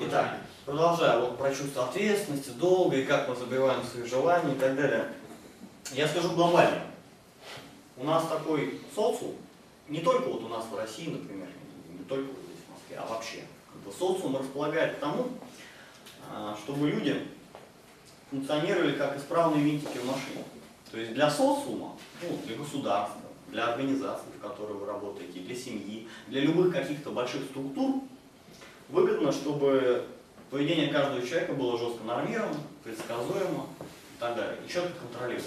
Итак, продолжая вот про чувство ответственности, долга и как мы забиваем свои желания и так далее. Я скажу глобально. У нас такой социум, не только вот у нас в России, например, не только вот здесь в Москве, а вообще. Как бы социум располагает к тому, а, чтобы люди функционировали как исправные винтики в машине. То есть для социума, ну, для государства, для организации, в которой вы работаете, для семьи, для любых каких-то больших структур, выгодно, чтобы поведение каждого человека было жестко нормировано, предсказуемо и так далее, и четко контролируемо.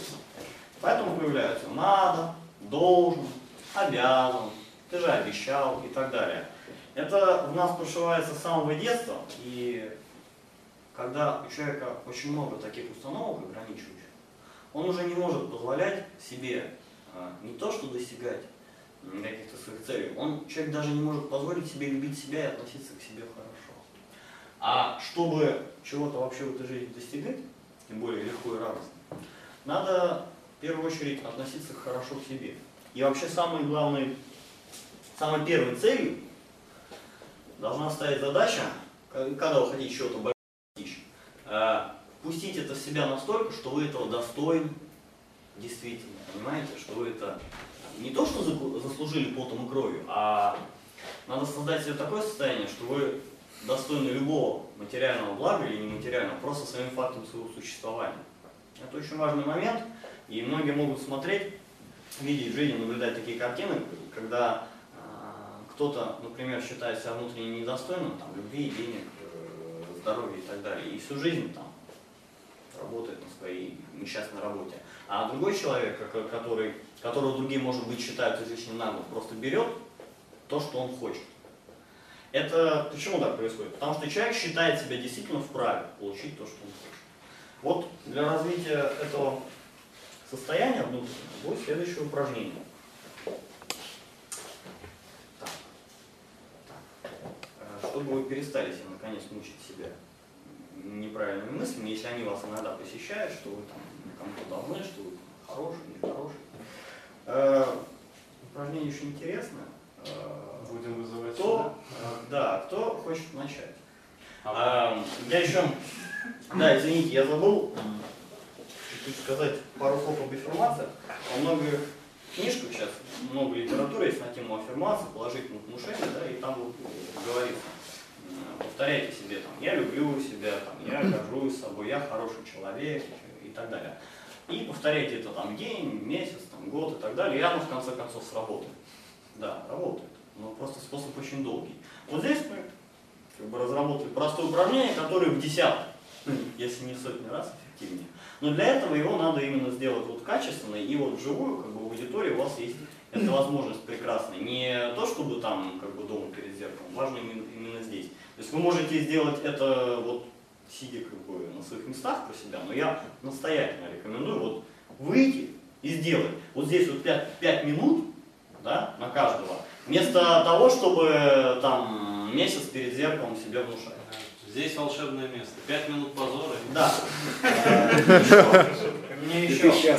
Поэтому появляются надо, должен, обязан, ты же обещал и так далее. Это в нас прошивается с самого детства, и когда у человека очень много таких установок ограничивающих, он уже не может позволять себе а, не то, что достигать каких-то своих целей, он, человек даже не может позволить себе любить себя и относиться к себе хорошо. А чтобы чего-то вообще в этой жизни достигать, тем более легко и радостно, надо в первую очередь относиться хорошо к себе. И вообще самой главной, самой первой целью должна стоять задача, когда вы хотите чего-то достичь, э, пустить это в себя настолько, что вы этого достойны, действительно, понимаете, что вы это не то, что заслужили потом и кровью, а надо создать себе такое состояние, что вы достойны любого материального блага или нематериального, просто своим фактом своего существования. Это очень важный момент, и многие могут смотреть, видеть в жизни, наблюдать такие картины, когда э, кто-то, например, считает себя внутренне недостойным там, любви, денег, э, здоровья и так далее, и всю жизнь там работает на своей несчастной работе. А другой человек, который, которого другие, может быть, считают излишне наглым, просто берет то, что он хочет. Это почему так происходит? Потому что человек считает себя действительно вправе получить то, что он хочет. Вот для развития этого состояния внутреннего будет следующее упражнение. Э, чтобы вы перестали себе наконец мучить себя неправильными мыслями, если они вас иногда посещают, что вы там кому-то должны, что вы хороший, нехороший. Э, упражнение очень интересное. Э, Будем вызывать кто, э, Да, кто хочет начать. А, э, я еще, да, извините, я забыл чуть сказать пару слов об аффирмациях. Во многих книжках сейчас много литературы есть на тему аффирмации, положительных внушений, да, и там вот говорится, повторяйте себе, там, я люблю себя, там, я горжусь собой, я хороший человек и так далее. И повторяйте это там день, месяц, там, год и так далее, и оно в конце концов сработает. Да, работает, но просто способ очень долгий. Вот здесь мы как бы разработали простое упражнение, которое в десяток, если не в сотни раз эффективнее. Но для этого его надо именно сделать вот качественно, и вот вживую, как бы в аудитории у вас есть эта возможность прекрасная. Не то, чтобы там как бы дома перед зеркалом, важно именно, именно здесь. То есть вы можете сделать это вот сидя как бы на своих местах про себя, но я настоятельно рекомендую вот выйти и сделать. Вот здесь вот 5, 5 минут да, на каждого, вместо того, чтобы там месяц перед зеркалом себе внушать. Здесь волшебное место. Пять минут позора. Да. Мне еще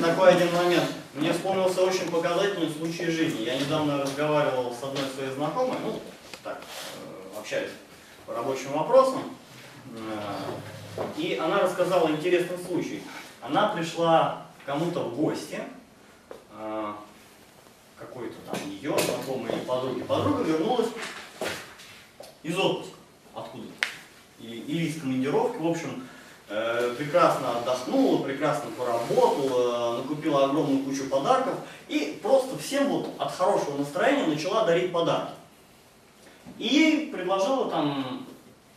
такой один момент. Мне вспомнился очень показательный случай жизни. Я недавно разговаривал с одной своей знакомой, ну, так, э, общаюсь по рабочим вопросам. Э, и она рассказала интересный случай. Она пришла кому-то в гости, э, какой-то там ее знакомой или подруги. Подруга вернулась из отпуска откуда-то. Или из командировки, в общем, э, прекрасно отдохнула, прекрасно поработала, накупила огромную кучу подарков и просто всем вот от хорошего настроения начала дарить подарки. И ей предложила там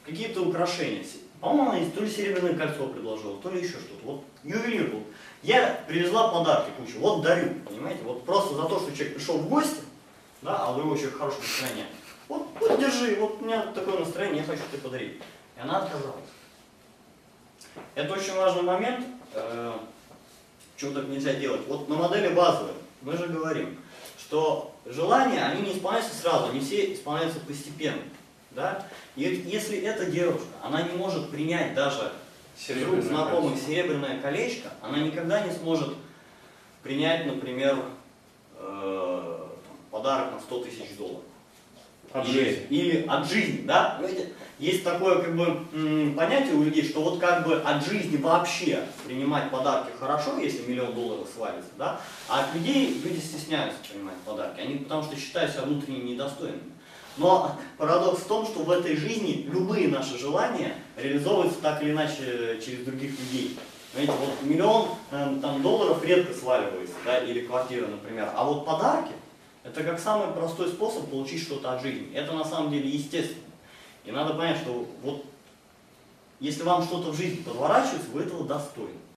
какие-то украшения. По-моему, она то ли серебряное кольцо предложила, то ли еще что-то. Вот ювелир был. Я привезла подарки кучу, вот дарю, понимаете? Вот просто за то, что человек пришел в гости, да, а у него человек хорошее настроение. Вот, вот держи, вот у меня такое настроение, я хочу тебе подарить. И она отказалась. Это очень важный момент, э, чего так нельзя делать. Вот на модели базовой мы же говорим, что желания, они не исполняются сразу, они все исполняются постепенно. Да? И если эта девушка, она не может принять даже вдруг знакомых серебряное колечко, она никогда не сможет принять, например, э, подарок на 100 тысяч долларов. От жизни. Или от жизни, да? есть такое как бы понятие у людей, что вот как бы от жизни вообще принимать подарки хорошо, если миллион долларов свалится, да, а от людей люди стесняются принимать подарки, они потому что считают себя внутренне недостойными. Но парадокс в том, что в этой жизни любые наши желания реализовываются так или иначе через других людей. Знаете, вот миллион э, там, долларов редко сваливается, да, или квартира, например. А вот подарки, это как самый простой способ получить что-то от жизни. Это на самом деле естественно. И надо понять, что вот если вам что-то в жизни подворачивается, вы этого достойны.